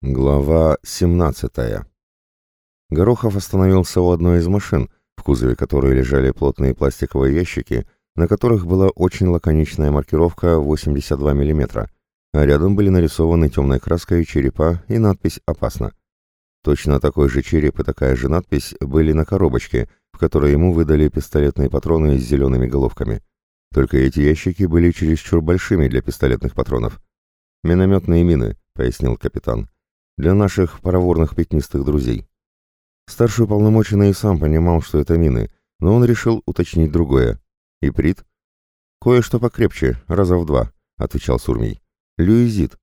Глава 17. Горохов остановился у одной из машин, в кузове которой лежали плотные пластиковые ящики, на которых была очень лаконичная маркировка 82 мм, а рядом были нарисованы темной краской черепа и надпись «Опасно». Точно такой же череп и такая же надпись были на коробочке, в которой ему выдали пистолетные патроны с зелеными головками. Только эти ящики были чересчур большими для пистолетных патронов. «Минометные мины», — пояснил капитан для наших пароворных пятнистых друзей. Старший уполномоченный сам понимал, что это мины, но он решил уточнить другое. «Иприт?» «Кое-что покрепче, раза в два», — отвечал Сурмий. «Люизит».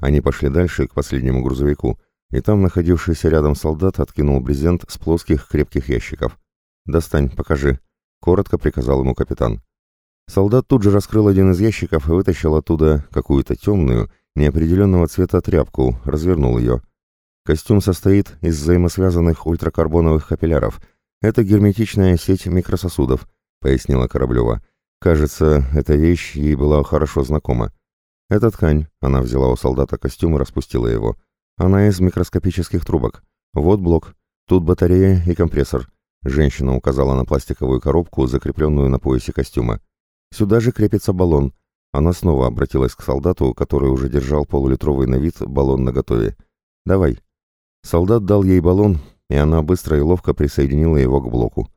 Они пошли дальше, к последнему грузовику, и там находившийся рядом солдат откинул брезент с плоских крепких ящиков. «Достань, покажи», — коротко приказал ему капитан. Солдат тут же раскрыл один из ящиков и вытащил оттуда какую-то темную, неопределенного цвета тряпку, развернул ее. Костюм состоит из взаимосвязанных ультракарбоновых капилляров. Это герметичная сеть микрососудов, пояснила Кораблева. Кажется, эта вещь ей была хорошо знакома. Это ткань, она взяла у солдата костюм и распустила его. Она из микроскопических трубок. Вот блок. Тут батарея и компрессор. Женщина указала на пластиковую коробку, закрепленную на поясе костюма. Сюда же крепится баллон. Она снова обратилась к солдату, который уже держал полулитровый на вид баллон наготове. «Давай». Солдат дал ей баллон, и она быстро и ловко присоединила его к блоку.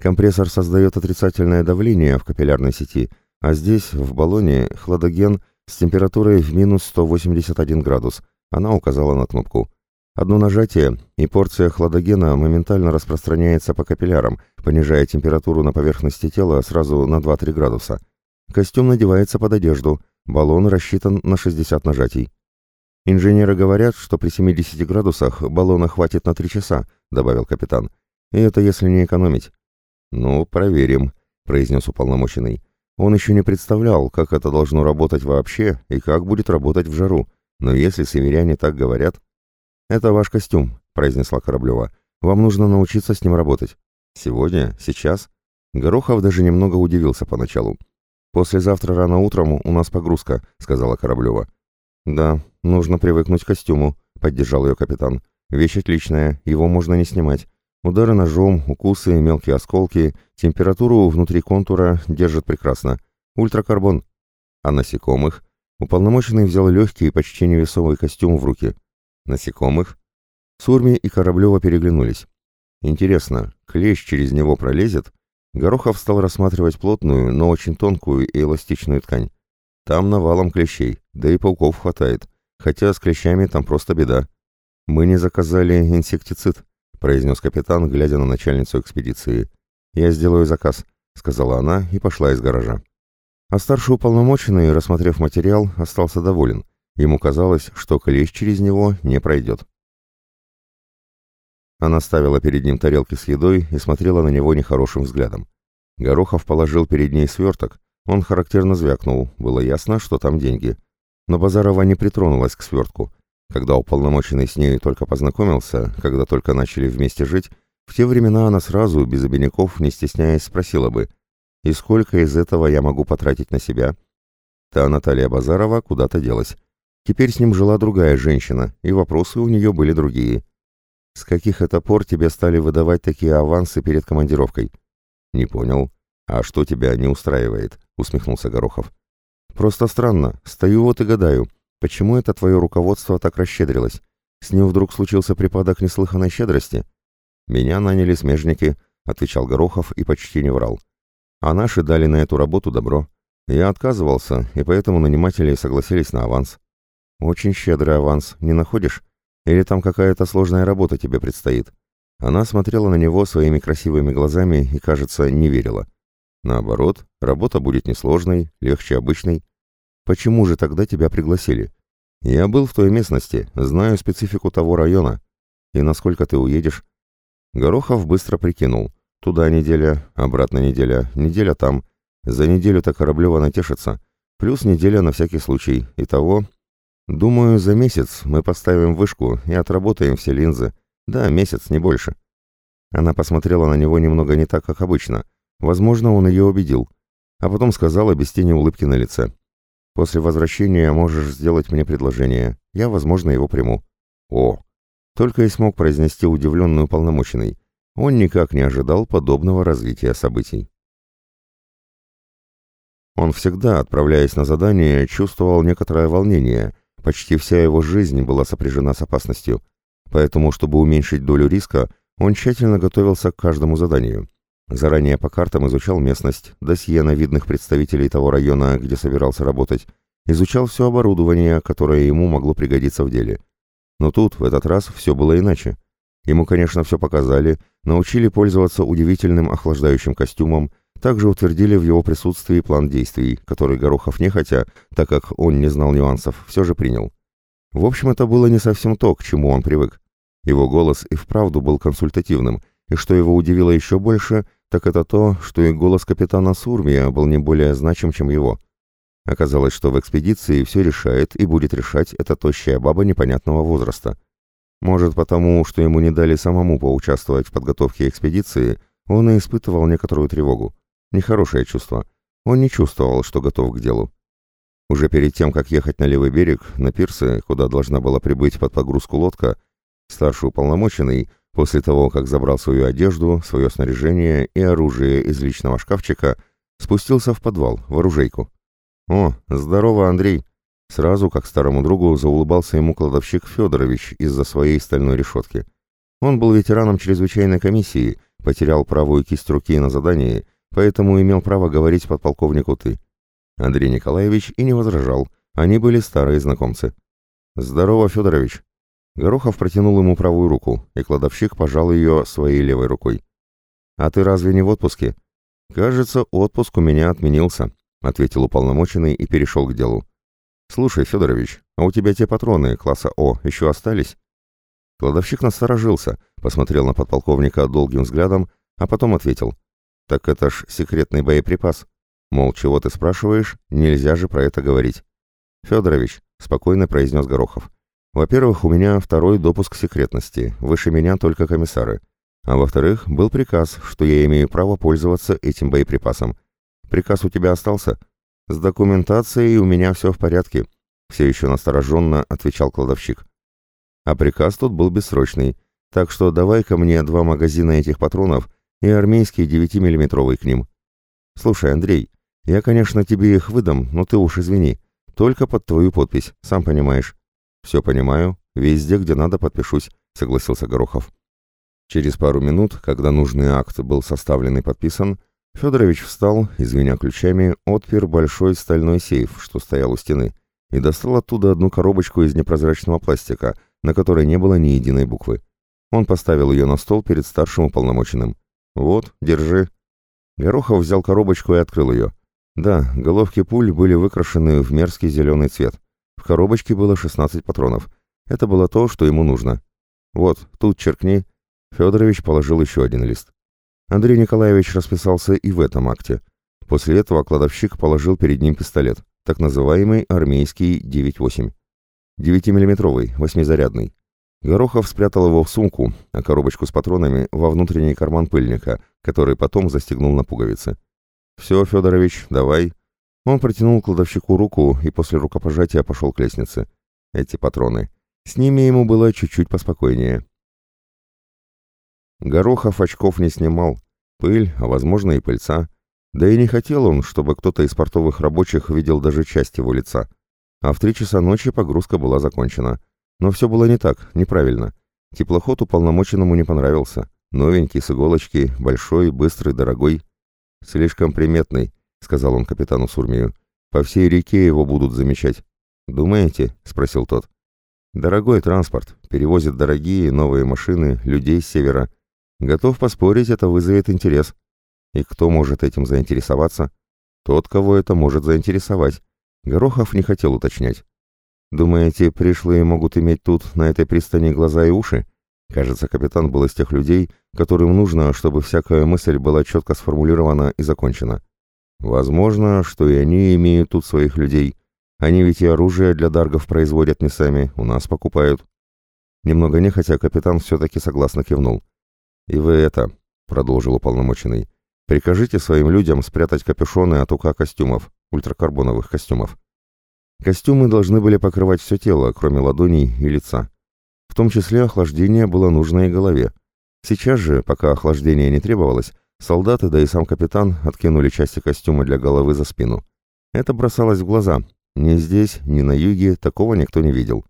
Компрессор создает отрицательное давление в капиллярной сети, а здесь, в баллоне, хладоген с температурой в минус 181 градус. Она указала на кнопку. Одно нажатие, и порция хладогена моментально распространяется по капиллярам, понижая температуру на поверхности тела сразу на 2-3 градуса. Костюм надевается под одежду, баллон рассчитан на 60 нажатий. Инженеры говорят, что при 70 градусах баллона хватит на 3 часа, добавил капитан. И это если не экономить. Ну, проверим, произнес уполномоченный. Он еще не представлял, как это должно работать вообще и как будет работать в жару. Но если северяне так говорят... «Это ваш костюм», — произнесла Кораблева. «Вам нужно научиться с ним работать». «Сегодня? Сейчас?» Горохов даже немного удивился поначалу. «Послезавтра рано утром у нас погрузка», — сказала Кораблева. «Да, нужно привыкнуть к костюму», — поддержал ее капитан. «Вещь отличная, его можно не снимать. Удары ножом, укусы, мелкие осколки, температуру внутри контура держит прекрасно. Ультракарбон. А насекомых? Уполномоченный взял легкий и почти невесомый костюм в руки. Насекомых? Сурми и Кораблева переглянулись. Интересно, клещ через него пролезет? Горохов стал рассматривать плотную, но очень тонкую и эластичную ткань. Там навалом клещей, да и пауков хватает, хотя с клещами там просто беда. «Мы не заказали инсектицид», — произнес капитан, глядя на начальницу экспедиции. «Я сделаю заказ», — сказала она и пошла из гаража. А старший уполномоченный, рассмотрев материал, остался доволен. Ему казалось, что клещ через него не пройдет. Она ставила перед ним тарелки с едой и смотрела на него нехорошим взглядом. Горохов положил перед ней сверток. Он характерно звякнул, было ясно, что там деньги. Но Базарова не притронулась к свертку. Когда уполномоченный с ней только познакомился, когда только начали вместе жить, в те времена она сразу, без обиняков, не стесняясь, спросила бы, «И сколько из этого я могу потратить на себя?» Та Наталья Базарова куда-то делась. Теперь с ним жила другая женщина, и вопросы у нее были другие. «С каких это пор тебе стали выдавать такие авансы перед командировкой?» «Не понял. А что тебя не устраивает?» — усмехнулся Горохов. «Просто странно. Стою вот и гадаю, почему это твое руководство так расщедрилось? С ним вдруг случился припадок неслыханной щедрости?» «Меня наняли смежники», — отвечал Горохов и почти не врал. «А наши дали на эту работу добро. Я отказывался, и поэтому наниматели согласились на аванс». «Очень щедрый аванс, не находишь?» Или там какая-то сложная работа тебе предстоит?» Она смотрела на него своими красивыми глазами и, кажется, не верила. Наоборот, работа будет несложной, легче обычной. Почему же тогда тебя пригласили? Я был в той местности, знаю специфику того района. И насколько ты уедешь? Горохов быстро прикинул. Туда неделя, обратно неделя, неделя там. За неделю-то Кораблева натешится. Плюс неделя на всякий случай. Итого Думаю, за месяц мы поставим вышку и отработаем все линзы. Да, месяц, не больше. Она посмотрела на него немного не так, как обычно. Возможно, он ее убедил. А потом сказала без тени улыбки на лице. «После возвращения можешь сделать мне предложение. Я, возможно, его приму». О! Только и смог произнести удивленный уполномоченный. Он никак не ожидал подобного развития событий. Он всегда, отправляясь на задание, чувствовал некоторое волнение. Почти вся его жизнь была сопряжена с опасностью. Поэтому, чтобы уменьшить долю риска, он тщательно готовился к каждому заданию. Заранее по картам изучал местность, досье на видных представителей того района, где собирался работать, изучал все оборудование, которое ему могло пригодиться в деле. Но тут, в этот раз, все было иначе. Ему, конечно, все показали, научили пользоваться удивительным охлаждающим костюмом, также утвердили в его присутствии план действий, который Горохов нехотя, так как он не знал нюансов, все же принял. В общем, это было не совсем то, к чему он привык. Его голос и вправду был консультативным, и что его удивило еще больше, так это то, что и голос капитана Сурмия был не более значим, чем его. Оказалось, что в экспедиции все решает и будет решать эта тощая баба непонятного возраста. Может, потому, что ему не дали самому поучаствовать в подготовке экспедиции, он и испытывал некоторую тревогу. Нехорошее чувство. Он не чувствовал, что готов к делу. Уже перед тем, как ехать на левый берег, на пирсы, куда должна была прибыть под погрузку лодка, старший уполномоченный, после того, как забрал свою одежду, свое снаряжение и оружие из личного шкафчика, спустился в подвал, в оружейку. «О, здорово, Андрей!» Сразу, как старому другу, заулыбался ему кладовщик Федорович из-за своей стальной решетки. Он был ветераном чрезвычайной комиссии, потерял правую кисть руки на задании, поэтому имел право говорить подполковнику «ты». Андрей Николаевич и не возражал, они были старые знакомцы. «Здорово, Федорович!» Горохов протянул ему правую руку, и кладовщик пожал ее своей левой рукой. «А ты разве не в отпуске?» «Кажется, отпуск у меня отменился», — ответил уполномоченный и перешел к делу. «Слушай, Федорович, а у тебя те патроны класса О еще остались?» Кладовщик насторожился, посмотрел на подполковника долгим взглядом, а потом ответил. «Так это ж секретный боеприпас. Мол, чего ты спрашиваешь, нельзя же про это говорить». «Федорович», — спокойно произнес Горохов, — «во-первых, у меня второй допуск секретности, выше меня только комиссары. А во-вторых, был приказ, что я имею право пользоваться этим боеприпасом. Приказ у тебя остался?» «С документацией у меня все в порядке», — все еще настороженно отвечал кладовщик. А приказ тут был бессрочный, так что давай ко мне два магазина этих патронов и армейский 9-миллиметровый к ним. Слушай, Андрей, я, конечно, тебе их выдам, но ты уж извини. Только под твою подпись, сам понимаешь. Все понимаю, везде, где надо, подпишусь, согласился Горохов. Через пару минут, когда нужный акт был составлен и подписан, Федорович встал и, звеня ключами, отпер большой стальной сейф, что стоял у стены, и достал оттуда одну коробочку из непрозрачного пластика, на которой не было ни единой буквы. Он поставил ее на стол перед старшим уполномоченным. «Вот, держи». Горохов взял коробочку и открыл ее. Да, головки пуль были выкрашены в мерзкий зеленый цвет. В коробочке было 16 патронов. Это было то, что ему нужно. «Вот, тут черкни». Федорович положил еще один лист. Андрей Николаевич расписался и в этом акте. После этого кладовщик положил перед ним пистолет, так называемый армейский 9.8. 9-миллиметровый, восьмизарядный. Горохов спрятал его в сумку, а коробочку с патронами во внутренний карман пыльника, который потом застегнул на пуговицы. «Все, Федорович, давай». Он протянул кладовщику руку и после рукопожатия пошел к лестнице. Эти патроны. С ними ему было чуть-чуть поспокойнее. Горохов очков не снимал. Пыль, а возможно и пыльца. Да и не хотел он, чтобы кто-то из портовых рабочих видел даже часть его лица. А в три часа ночи погрузка была закончена. Но все было не так, неправильно. Теплоход уполномоченному не понравился. Новенький, с иголочки, большой, быстрый, дорогой. «Слишком приметный», — сказал он капитану Сурмию. «По всей реке его будут замечать». «Думаете?» — спросил тот. «Дорогой транспорт. Перевозит дорогие, новые машины, людей с севера. Готов поспорить, это вызовет интерес. И кто может этим заинтересоваться? Тот, кого это может заинтересовать. Горохов не хотел уточнять. Думаете, пришлые могут иметь тут, на этой пристани, глаза и уши? Кажется, капитан был из тех людей, которым нужно, чтобы всякая мысль была четко сформулирована и закончена. Возможно, что и они имеют тут своих людей. Они ведь и оружие для даргов производят не сами, у нас покупают. Немного нехотя капитан все-таки согласно кивнул. «И вы это», — продолжил уполномоченный, — «прикажите своим людям спрятать капюшоны от УК костюмов, ультракарбоновых костюмов. Костюмы должны были покрывать все тело, кроме ладоней и лица. В том числе охлаждение было нужно и голове. Сейчас же, пока охлаждение не требовалось, солдаты, да и сам капитан откинули части костюма для головы за спину. Это бросалось в глаза. Ни здесь, ни на юге такого никто не видел.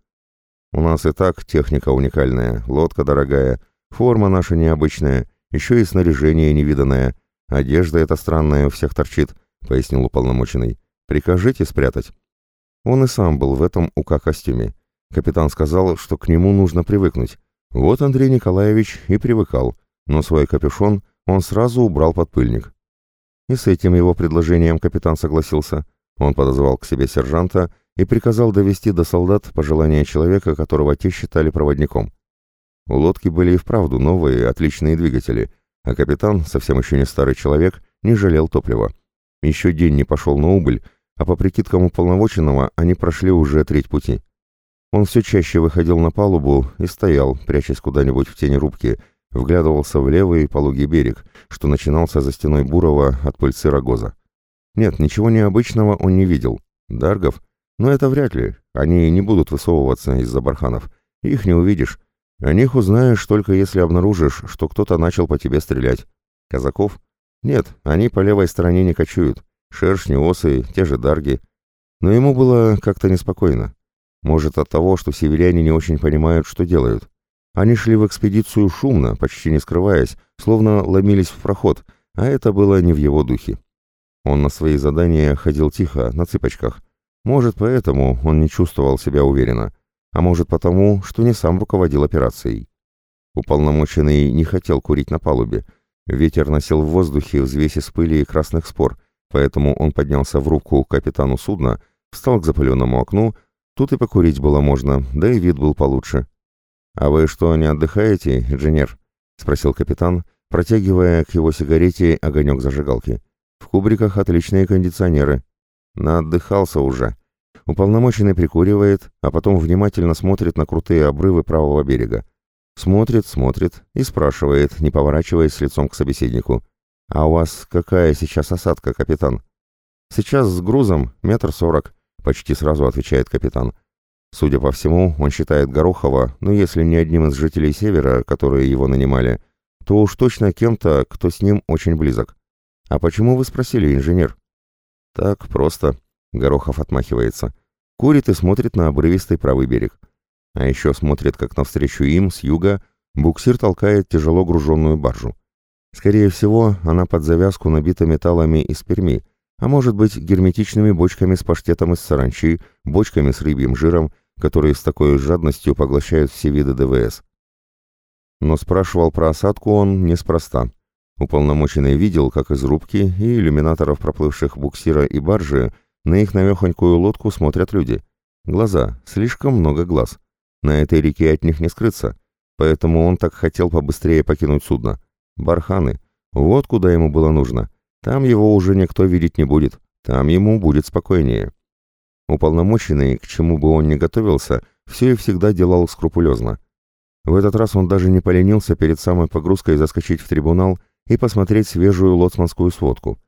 У нас и так техника уникальная, лодка дорогая, форма наша необычная, еще и снаряжение невиданное, одежда эта странная у всех торчит, пояснил уполномоченный. Прикажите спрятать. Он и сам был в этом УК-костюме. Капитан сказал, что к нему нужно привыкнуть. Вот Андрей Николаевич и привыкал, но свой капюшон он сразу убрал под пыльник. И с этим его предложением капитан согласился. Он подозвал к себе сержанта и приказал довести до солдат пожелания человека, которого те считали проводником. У лодки были и вправду новые, отличные двигатели, а капитан, совсем еще не старый человек, не жалел топлива. Еще день не пошел на убыль, а по прикидкам уполномоченного они прошли уже треть пути. Он все чаще выходил на палубу и стоял, прячась куда-нибудь в тени рубки, вглядывался в левый пологий берег, что начинался за стеной Бурова от пыльцы Рогоза. Нет, ничего необычного он не видел. Даргов? Но это вряд ли. Они не будут высовываться из-за барханов. Их не увидишь. О них узнаешь только если обнаружишь, что кто-то начал по тебе стрелять. Казаков? Нет, они по левой стороне не кочуют. Шершни, осы, те же дарги. Но ему было как-то неспокойно. Может, от того, что северяне не очень понимают, что делают. Они шли в экспедицию шумно, почти не скрываясь, словно ломились в проход, а это было не в его духе. Он на свои задания ходил тихо, на цыпочках. Может, поэтому он не чувствовал себя уверенно, а может потому, что не сам руководил операцией. Уполномоченный не хотел курить на палубе. Ветер носил в воздухе взвесь из пыли и красных спор, поэтому он поднялся в руку к капитану судна, встал к запыленному окну, тут и покурить было можно, да и вид был получше. «А вы что, не отдыхаете, инженер?» — спросил капитан, протягивая к его сигарете огонек зажигалки. «В кубриках отличные кондиционеры». «Наотдыхался уже». Уполномоченный прикуривает, а потом внимательно смотрит на крутые обрывы правого берега. Смотрит, смотрит и спрашивает, не поворачиваясь лицом к собеседнику. «А у вас какая сейчас осадка, капитан?» «Сейчас с грузом метр сорок», — почти сразу отвечает капитан. Судя по всему, он считает Горохова, ну если не одним из жителей Севера, которые его нанимали, то уж точно кем-то, кто с ним очень близок. «А почему вы спросили, инженер?» «Так просто», — Горохов отмахивается. Курит и смотрит на обрывистый правый берег. А еще смотрит, как навстречу им, с юга, буксир толкает тяжело груженную баржу. Скорее всего, она под завязку набита металлами из Перми, а может быть герметичными бочками с паштетом из саранчи, бочками с рыбьим жиром, которые с такой жадностью поглощают все виды ДВС. Но спрашивал про осадку он неспроста. Уполномоченный видел, как из рубки и иллюминаторов проплывших буксира и баржи на их навехонькую лодку смотрят люди. Глаза, слишком много глаз. На этой реке от них не скрыться, поэтому он так хотел побыстрее покинуть судно. Барханы. Вот куда ему было нужно. Там его уже никто видеть не будет. Там ему будет спокойнее. Уполномоченный, к чему бы он ни готовился, все и всегда делал скрупулезно. В этот раз он даже не поленился перед самой погрузкой заскочить в трибунал и посмотреть свежую лоцманскую сводку.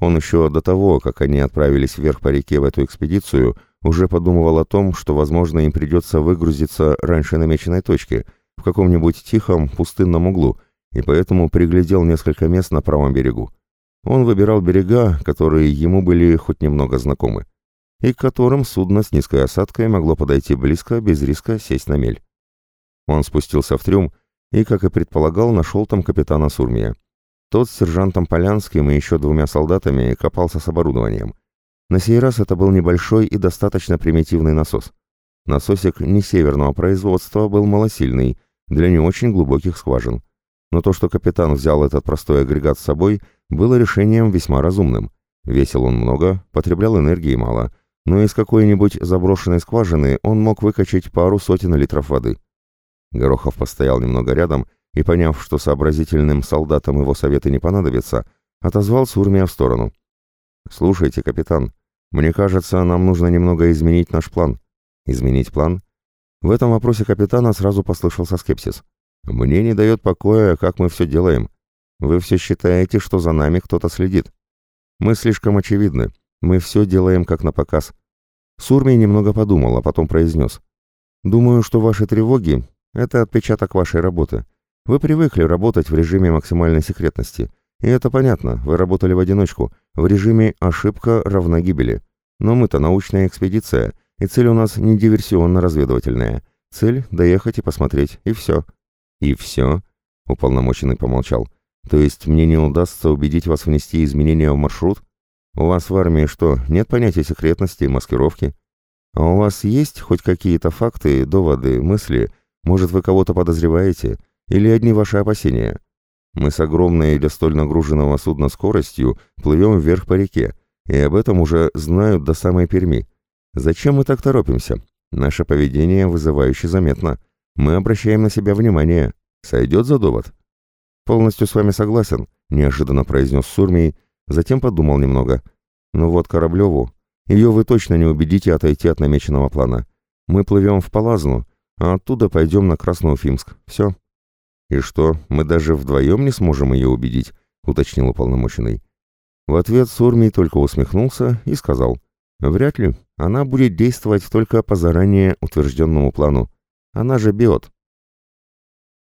Он еще до того, как они отправились вверх по реке в эту экспедицию, уже подумывал о том, что, возможно, им придется выгрузиться раньше намеченной точки, в каком-нибудь тихом, пустынном углу, и поэтому приглядел несколько мест на правом берегу. Он выбирал берега, которые ему были хоть немного знакомы, и к которым судно с низкой осадкой могло подойти близко, без риска сесть на мель. Он спустился в трюм и, как и предполагал, нашел там капитана Сурмия. Тот с сержантом Полянским и еще двумя солдатами копался с оборудованием. На сей раз это был небольшой и достаточно примитивный насос. Насосик не северного производства был малосильный, для не очень глубоких скважин. Но то, что капитан взял этот простой агрегат с собой, было решением весьма разумным. Весил он много, потреблял энергии мало, но из какой-нибудь заброшенной скважины он мог выкачать пару сотен литров воды. Горохов постоял немного рядом и, поняв, что сообразительным солдатам его советы не понадобятся, отозвал Сурмия в сторону. «Слушайте, капитан, мне кажется, нам нужно немного изменить наш план». «Изменить план?» В этом вопросе капитана сразу послышался скепсис. Мне не дает покоя, как мы все делаем. Вы все считаете, что за нами кто-то следит. Мы слишком очевидны. Мы все делаем как на показ. Сурмий немного подумал, а потом произнес. Думаю, что ваши тревоги — Это отпечаток вашей работы. Вы привыкли работать в режиме максимальной секретности. И это понятно, вы работали в одиночку, в режиме «ошибка равна гибели». Но мы-то научная экспедиция, и цель у нас не диверсионно-разведывательная. Цель — доехать и посмотреть, и все. И все? Уполномоченный помолчал. То есть мне не удастся убедить вас внести изменения в маршрут? У вас в армии что, нет понятия секретности, маскировки? А у вас есть хоть какие-то факты, доводы, мысли? Может, вы кого-то подозреваете? Или одни ваши опасения? Мы с огромной для столь нагруженного судна скоростью плывем вверх по реке, и об этом уже знают до самой Перми. Зачем мы так торопимся? Наше поведение вызывающе заметно. Мы обращаем на себя внимание. Сойдет за довод? Полностью с вами согласен, неожиданно произнес Сурмий, затем подумал немного. Ну вот Кораблеву, ее вы точно не убедите отойти от намеченного плана. Мы плывем в Палазну, а оттуда пойдем на Красноуфимск. Все. И что, мы даже вдвоем не сможем ее убедить, уточнил уполномоченный. В ответ Сурмий только усмехнулся и сказал, «Вряд ли. Она будет действовать только по заранее утвержденному плану. Она же биот.